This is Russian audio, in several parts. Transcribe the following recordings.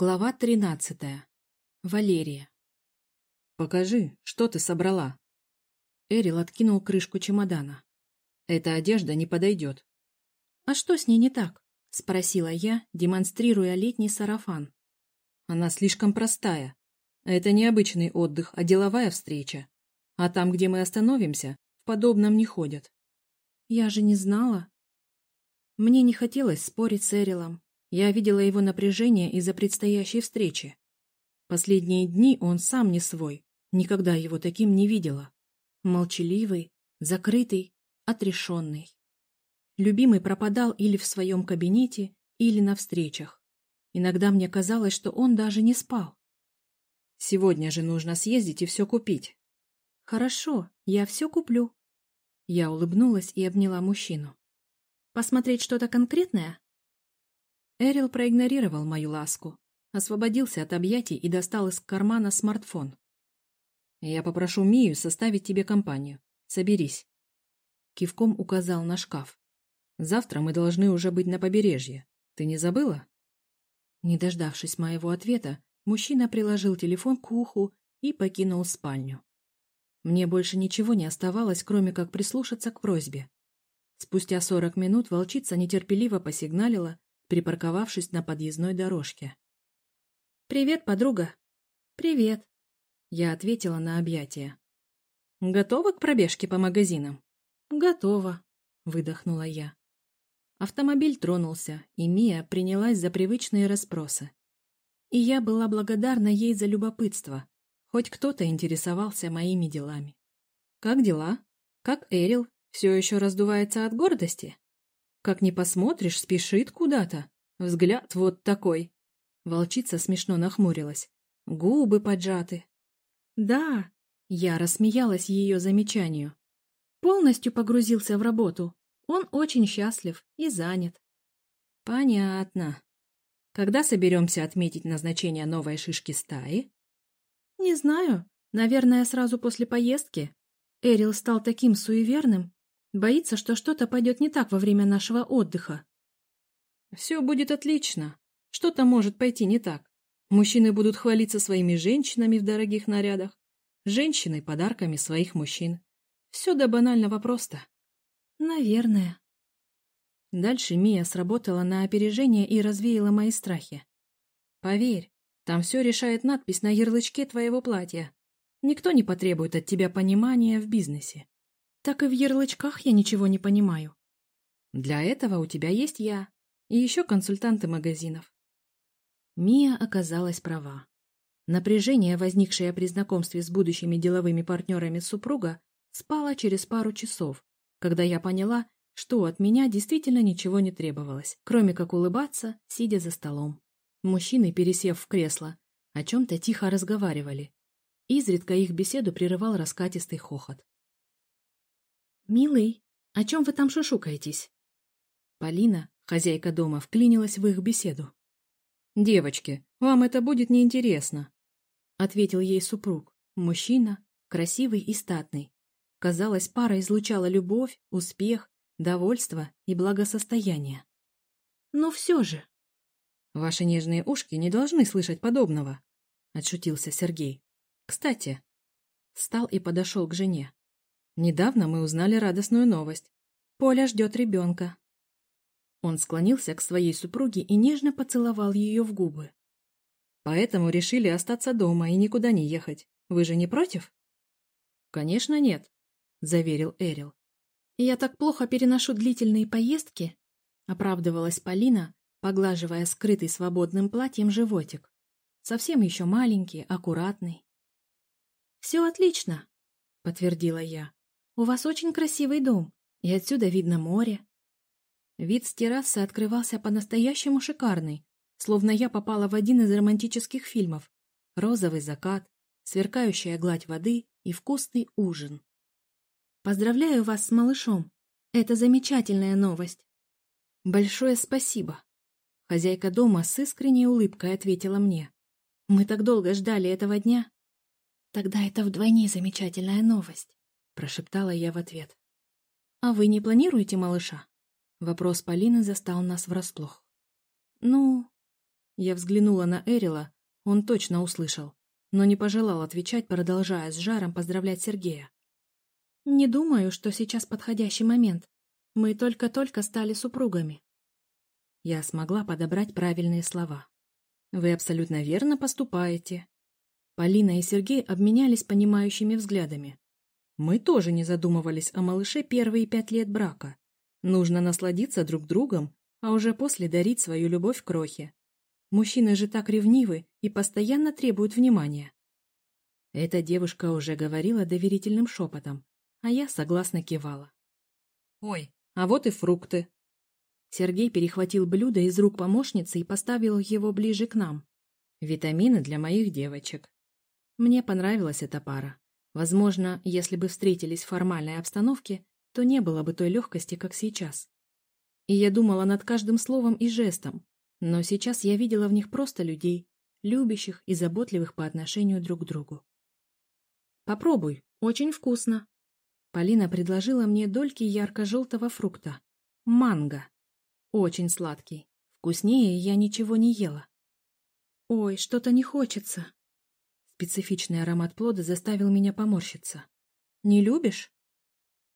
Глава тринадцатая. Валерия. «Покажи, что ты собрала?» Эрил откинул крышку чемодана. «Эта одежда не подойдет». «А что с ней не так?» — спросила я, демонстрируя летний сарафан. «Она слишком простая. Это не обычный отдых, а деловая встреча. А там, где мы остановимся, в подобном не ходят». «Я же не знала». Мне не хотелось спорить с Эрилом, я видела его напряжение из-за предстоящей встречи. Последние дни он сам не свой, никогда его таким не видела. Молчаливый, закрытый, отрешенный. Любимый пропадал или в своем кабинете, или на встречах. Иногда мне казалось, что он даже не спал. «Сегодня же нужно съездить и все купить». «Хорошо, я все куплю». Я улыбнулась и обняла мужчину. «Посмотреть что-то конкретное?» Эрил проигнорировал мою ласку, освободился от объятий и достал из кармана смартфон. «Я попрошу Мию составить тебе компанию. Соберись». Кивком указал на шкаф. «Завтра мы должны уже быть на побережье. Ты не забыла?» Не дождавшись моего ответа, мужчина приложил телефон к уху и покинул спальню. Мне больше ничего не оставалось, кроме как прислушаться к просьбе. Спустя сорок минут волчица нетерпеливо посигналила, припарковавшись на подъездной дорожке. «Привет, подруга!» «Привет!» Я ответила на объятие. «Готова к пробежке по магазинам?» «Готова», — выдохнула я. Автомобиль тронулся, и Мия принялась за привычные расспросы. И я была благодарна ей за любопытство. Хоть кто-то интересовался моими делами. «Как дела? Как Эрил? Все еще раздувается от гордости?» Как ни посмотришь, спешит куда-то. Взгляд вот такой. Волчица смешно нахмурилась. Губы поджаты. Да, я рассмеялась ее замечанию. Полностью погрузился в работу. Он очень счастлив и занят. Понятно. Когда соберемся отметить назначение новой шишки стаи? Не знаю. Наверное, сразу после поездки. Эрил стал таким суеверным, Боится, что что-то пойдет не так во время нашего отдыха. Все будет отлично. Что-то может пойти не так. Мужчины будут хвалиться своими женщинами в дорогих нарядах, женщины — подарками своих мужчин. Все до банального просто. Наверное. Дальше Мия сработала на опережение и развеяла мои страхи. Поверь, там все решает надпись на ярлычке твоего платья. Никто не потребует от тебя понимания в бизнесе так и в ярлычках я ничего не понимаю. Для этого у тебя есть я и еще консультанты магазинов. Мия оказалась права. Напряжение, возникшее при знакомстве с будущими деловыми партнерами супруга, спало через пару часов, когда я поняла, что от меня действительно ничего не требовалось, кроме как улыбаться, сидя за столом. Мужчины, пересев в кресло, о чем-то тихо разговаривали. Изредка их беседу прерывал раскатистый хохот. «Милый, о чем вы там шушукаетесь?» Полина, хозяйка дома, вклинилась в их беседу. «Девочки, вам это будет неинтересно», — ответил ей супруг. Мужчина, красивый и статный. Казалось, пара излучала любовь, успех, довольство и благосостояние. Но все же... «Ваши нежные ушки не должны слышать подобного», — отшутился Сергей. «Кстати...» Встал и подошел к жене. Недавно мы узнали радостную новость. Поля ждет ребенка. Он склонился к своей супруге и нежно поцеловал ее в губы. Поэтому решили остаться дома и никуда не ехать. Вы же не против? Конечно, нет, заверил Эрил. Я так плохо переношу длительные поездки, оправдывалась Полина, поглаживая скрытый свободным платьем животик. Совсем еще маленький, аккуратный. Все отлично, подтвердила я. У вас очень красивый дом, и отсюда видно море. Вид с террасы открывался по-настоящему шикарный, словно я попала в один из романтических фильмов. Розовый закат, сверкающая гладь воды и вкусный ужин. Поздравляю вас с малышом. Это замечательная новость. Большое спасибо. Хозяйка дома с искренней улыбкой ответила мне. Мы так долго ждали этого дня. Тогда это вдвойне замечательная новость прошептала я в ответ. «А вы не планируете малыша?» Вопрос Полины застал нас врасплох. «Ну...» Я взглянула на Эрила, он точно услышал, но не пожелал отвечать, продолжая с жаром поздравлять Сергея. «Не думаю, что сейчас подходящий момент. Мы только-только стали супругами». Я смогла подобрать правильные слова. «Вы абсолютно верно поступаете». Полина и Сергей обменялись понимающими взглядами. Мы тоже не задумывались о малыше первые пять лет брака. Нужно насладиться друг другом, а уже после дарить свою любовь крохе. Мужчины же так ревнивы и постоянно требуют внимания. Эта девушка уже говорила доверительным шепотом, а я согласно кивала. «Ой, а вот и фрукты!» Сергей перехватил блюдо из рук помощницы и поставил его ближе к нам. «Витамины для моих девочек». Мне понравилась эта пара. Возможно, если бы встретились в формальной обстановке, то не было бы той легкости, как сейчас. И я думала над каждым словом и жестом, но сейчас я видела в них просто людей, любящих и заботливых по отношению друг к другу. «Попробуй, очень вкусно!» Полина предложила мне дольки ярко-желтого фрукта. Манго. Очень сладкий. Вкуснее я ничего не ела. «Ой, что-то не хочется!» Специфичный аромат плода заставил меня поморщиться. «Не любишь?»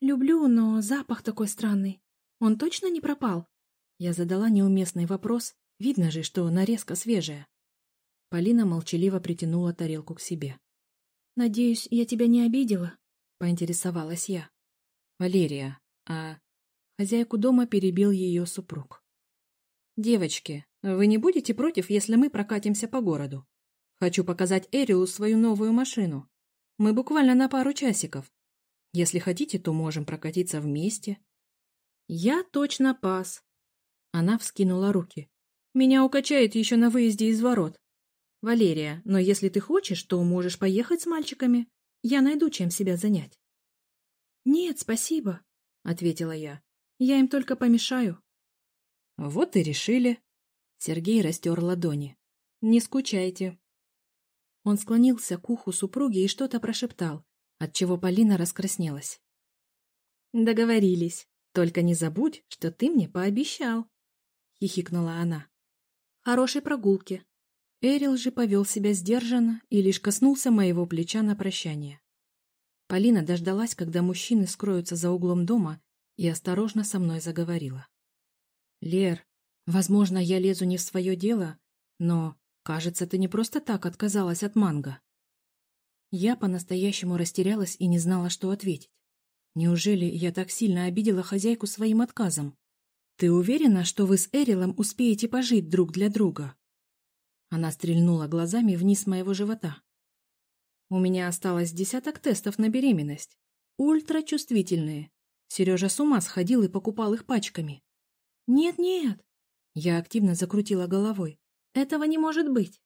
«Люблю, но запах такой странный. Он точно не пропал?» Я задала неуместный вопрос. Видно же, что нарезка свежая. Полина молчаливо притянула тарелку к себе. «Надеюсь, я тебя не обидела?» — поинтересовалась я. «Валерия, а...» Хозяйку дома перебил ее супруг. «Девочки, вы не будете против, если мы прокатимся по городу? Хочу показать Эрилу свою новую машину. Мы буквально на пару часиков. Если хотите, то можем прокатиться вместе. Я точно пас. Она вскинула руки. Меня укачает еще на выезде из ворот. Валерия, но если ты хочешь, то можешь поехать с мальчиками. Я найду, чем себя занять. Нет, спасибо, ответила я. Я им только помешаю. Вот и решили. Сергей растер ладони. Не скучайте. Он склонился к уху супруги и что-то прошептал, отчего Полина раскраснелась. «Договорились. Только не забудь, что ты мне пообещал», — хихикнула она. «Хорошей прогулки». Эрил же повел себя сдержанно и лишь коснулся моего плеча на прощание. Полина дождалась, когда мужчины скроются за углом дома, и осторожно со мной заговорила. «Лер, возможно, я лезу не в свое дело, но Кажется, ты не просто так отказалась от манго. Я по-настоящему растерялась и не знала, что ответить. Неужели я так сильно обидела хозяйку своим отказом? Ты уверена, что вы с Эрилом успеете пожить друг для друга? Она стрельнула глазами вниз моего живота. У меня осталось десяток тестов на беременность. Ультрачувствительные. Сережа с ума сходил и покупал их пачками. Нет-нет. Я активно закрутила головой. Этого не может быть.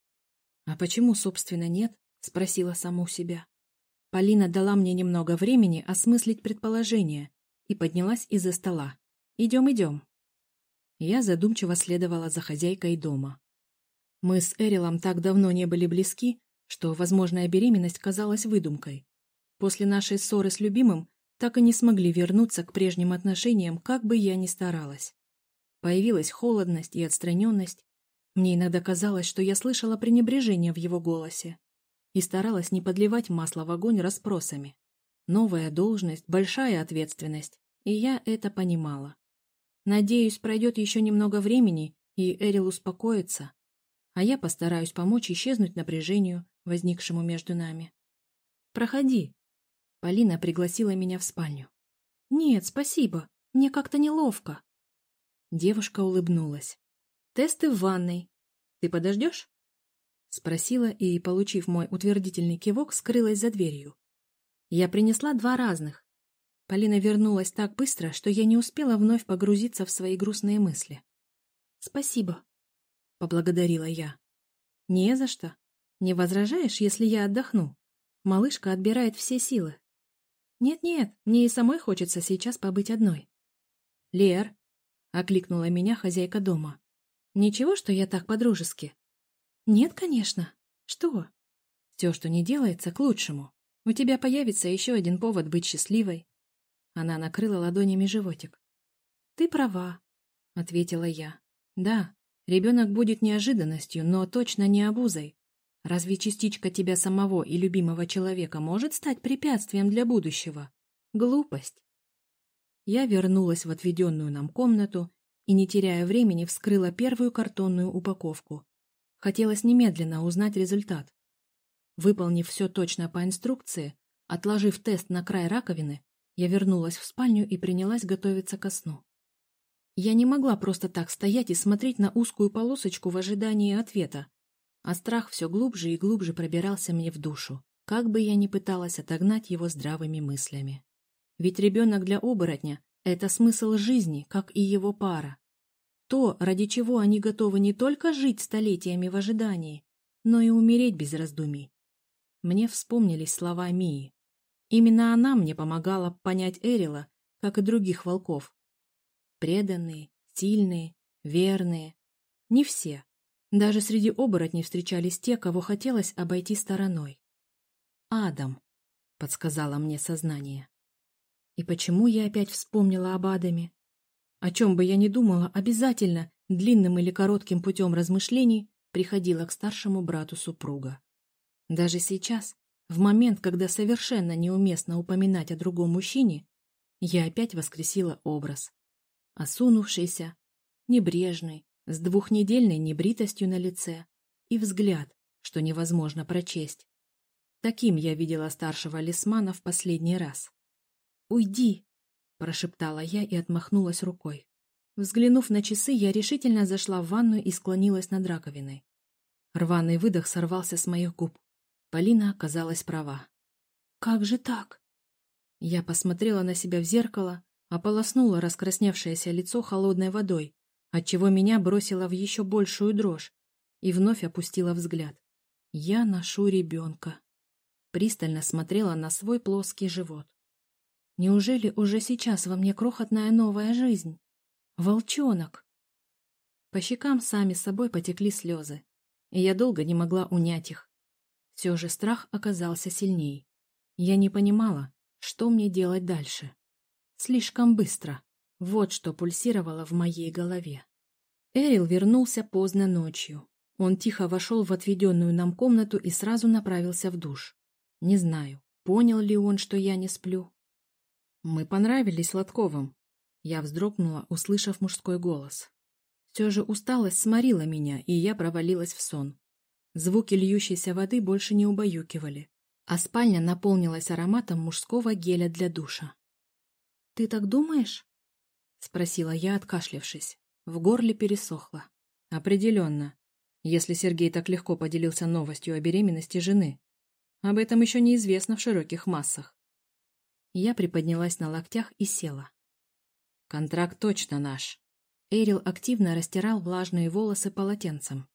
А почему, собственно, нет? Спросила саму себя. Полина дала мне немного времени осмыслить предположение и поднялась из-за стола. «Идем, идем». Я задумчиво следовала за хозяйкой дома. Мы с Эрилом так давно не были близки, что возможная беременность казалась выдумкой. После нашей ссоры с любимым так и не смогли вернуться к прежним отношениям, как бы я ни старалась. Появилась холодность и отстраненность, мне иногда казалось, что я слышала пренебрежение в его голосе и старалась не подливать масло в огонь расспросами. Новая должность, большая ответственность, и я это понимала. Надеюсь, пройдет еще немного времени, и Эрил успокоится, а я постараюсь помочь исчезнуть напряжению, возникшему между нами. «Проходи». Полина пригласила меня в спальню. «Нет, спасибо, мне как-то неловко». Девушка улыбнулась. Тесты в ванной. Ты подождешь? Спросила и, получив мой утвердительный кивок, скрылась за дверью. Я принесла два разных. Полина вернулась так быстро, что я не успела вновь погрузиться в свои грустные мысли. «Спасибо», — поблагодарила я. «Не за что. Не возражаешь, если я отдохну? Малышка отбирает все силы». «Нет-нет, мне и самой хочется сейчас побыть одной». «Лер», — окликнула меня хозяйка дома. Ничего, что я так по-дружески? Нет, конечно. Что? Все, что не делается, к лучшему. У тебя появится еще один повод быть счастливой. Она накрыла ладонями животик. Ты права, ответила я. Да, Ребенок будет неожиданностью, но точно не обузой. Разве частичка тебя самого и любимого человека может стать препятствием для будущего? Глупость. Я вернулась в отведенную нам комнату и, не теряя времени, вскрыла первую картонную упаковку. Хотелось немедленно узнать результат. Выполнив все точно по инструкции, отложив тест на край раковины, я вернулась в спальню и принялась готовиться ко сну. Я не могла просто так стоять и смотреть на узкую полосочку в ожидании ответа, а страх все глубже и глубже пробирался мне в душу, как бы я ни пыталась отогнать его здравыми мыслями. Ведь ребенок для оборотня — это смысл жизни, как и его пара. То, ради чего они готовы не только жить столетиями в ожидании, но и умереть без раздумий. Мне вспомнились слова Мии. Именно она мне помогала понять Эрила, как и других волков. Преданные, сильные, верные. Не все. Даже среди оборотней встречались те, кого хотелось обойти стороной. «Адам», — подсказало мне сознание. И почему я опять вспомнила об Адаме? О чем бы я ни думала, обязательно, длинным или коротким путем размышлений, приходила к старшему брату супруга. Даже сейчас, в момент, когда совершенно неуместно упоминать о другом мужчине, я опять воскресила образ. Осунувшийся, небрежный, с двухнедельной небритостью на лице и взгляд, что невозможно прочесть. Таким я видела старшего лисмана в последний раз. «Уйди!» — прошептала я и отмахнулась рукой. Взглянув на часы, я решительно зашла в ванную и склонилась над раковиной. Рваный выдох сорвался с моих губ. Полина оказалась права. «Как же так?» Я посмотрела на себя в зеркало, ополоснула раскрасневшееся лицо холодной водой, отчего меня бросило в еще большую дрожь, и вновь опустила взгляд. Я ношу ребенка. Пристально смотрела на свой плоский живот. Неужели уже сейчас во мне крохотная новая жизнь? Волчонок! По щекам сами собой потекли слезы, и я долго не могла унять их. Все же страх оказался сильней. Я не понимала, что мне делать дальше. Слишком быстро. Вот что пульсировало в моей голове. Эрил вернулся поздно ночью. Он тихо вошел в отведенную нам комнату и сразу направился в душ. Не знаю, понял ли он, что я не сплю, мы понравились Сладковым. Я вздрогнула, услышав мужской голос. Все же усталость сморила меня, и я провалилась в сон. Звуки льющейся воды больше не убаюкивали, а спальня наполнилась ароматом мужского геля для душа. «Ты так думаешь?» — спросила я, откашлявшись. В горле пересохло. «Определенно. Если Сергей так легко поделился новостью о беременности жены. Об этом еще неизвестно в широких массах. Я приподнялась на локтях и села. «Контракт точно наш». Эрил активно растирал влажные волосы полотенцем.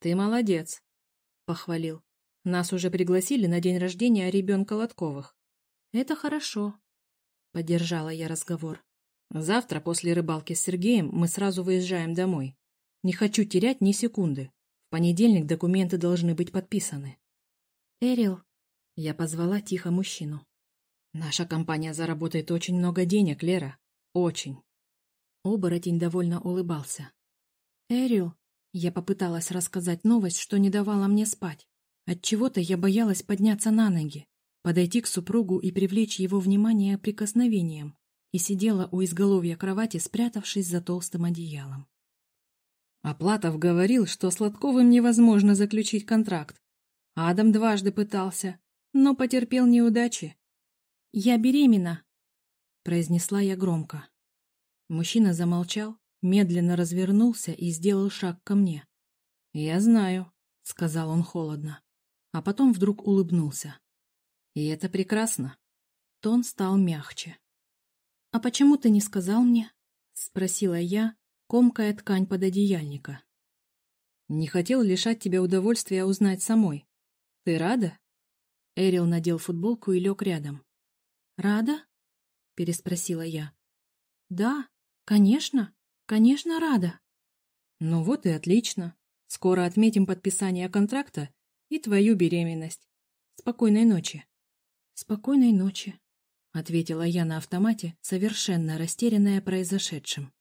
«Ты молодец», — похвалил. «Нас уже пригласили на день рождения ребенка Лотковых». «Это хорошо», — поддержала я разговор. «Завтра после рыбалки с Сергеем мы сразу выезжаем домой. Не хочу терять ни секунды. В понедельник документы должны быть подписаны». «Эрил», — я позвала тихо мужчину. Наша компания заработает очень много денег, Лера. Очень. Оборотень довольно улыбался. Эрил, я попыталась рассказать новость, что не давала мне спать. Отчего-то я боялась подняться на ноги, подойти к супругу и привлечь его внимание прикосновением, и сидела у изголовья кровати, спрятавшись за толстым одеялом. Аплатов говорил, что Сладковым невозможно заключить контракт. Адам дважды пытался, но потерпел неудачи «Я беременна!» — произнесла я громко. Мужчина замолчал, медленно развернулся и сделал шаг ко мне. «Я знаю», — сказал он холодно, а потом вдруг улыбнулся. «И это прекрасно». Тон стал мягче. «А почему ты не сказал мне?» — спросила я, комкая ткань под одеяльника. «Не хотел лишать тебя удовольствия узнать самой. Ты рада?» Эрил надел футболку и лег рядом. «Рада?» — переспросила я. «Да, конечно, конечно, рада». «Ну вот и отлично. Скоро отметим подписание контракта и твою беременность. Спокойной ночи». «Спокойной ночи», — ответила я на автомате, совершенно растерянная произошедшим.